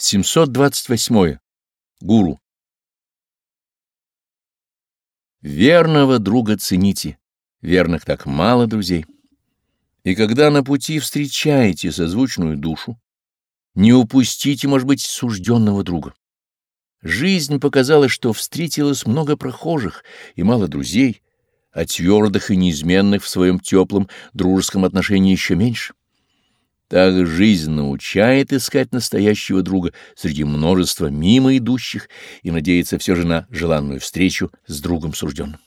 728. Гуру. Верного друга цените, верных так мало друзей. И когда на пути встречаете созвучную душу, не упустите, может быть, сужденного друга. Жизнь показала, что встретилось много прохожих и мало друзей, а твердых и неизменных в своем теплом дружеском отношении еще меньше. Так жизнь научает искать настоящего друга среди множества мимо идущих и надеяться все же на желанную встречу с другом сужденным.